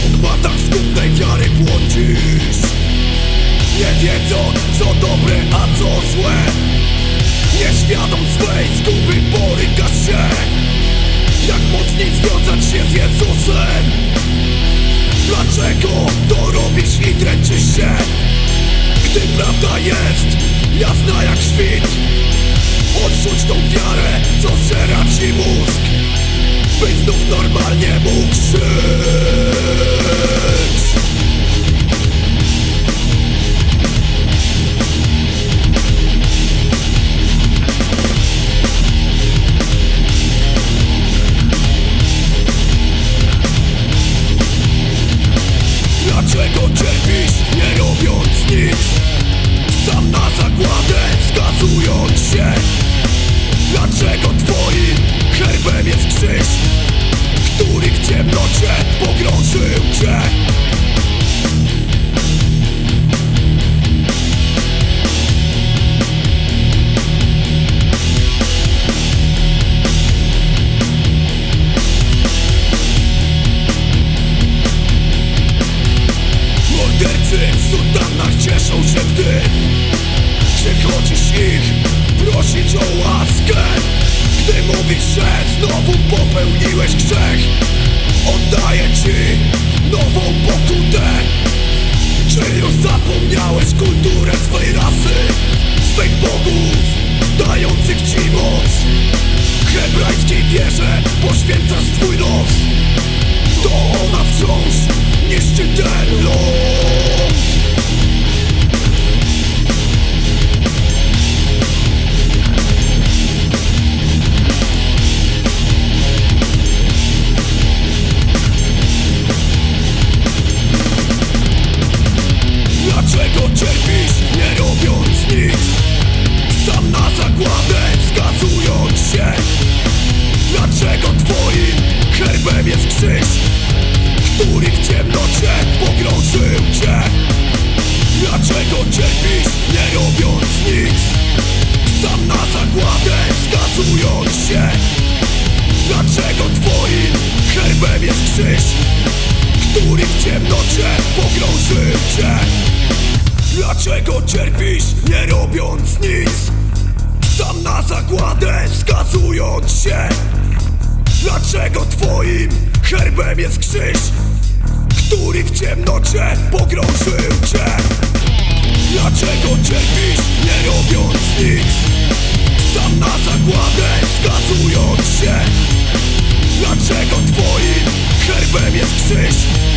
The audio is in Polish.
dogmatach skutnej wiary błądzisz Nie wiedząc co dobre, a co złe. Nieświadom swej zguby borykasz się. Jak mocniej związać się z Jezusem? Dlaczego to robisz i dręczysz się? Gdy prawda jest jasna jak świt Odrzuć tą wiarę, co zżera ci mózg By znów normalnie mógł żyć krzyż Który w ciemnocie pogrążył cię. Mordercy w sutannach cieszą się gdy Przychodzisz ich prosić o łaskę Mówisz, że znowu popełniłeś grzech. Oddaję ci krzyż Który w ciemnocie pogrążył cię Dlaczego cierpisz, nie robiąc nic? Sam na zagładę wskazując się. Dlaczego twoim herbem jest krzyż? Który w ciemnocie pogrążył cię Dlaczego cierpisz, nie robiąc nic? Sam na zagładę wskazując herbem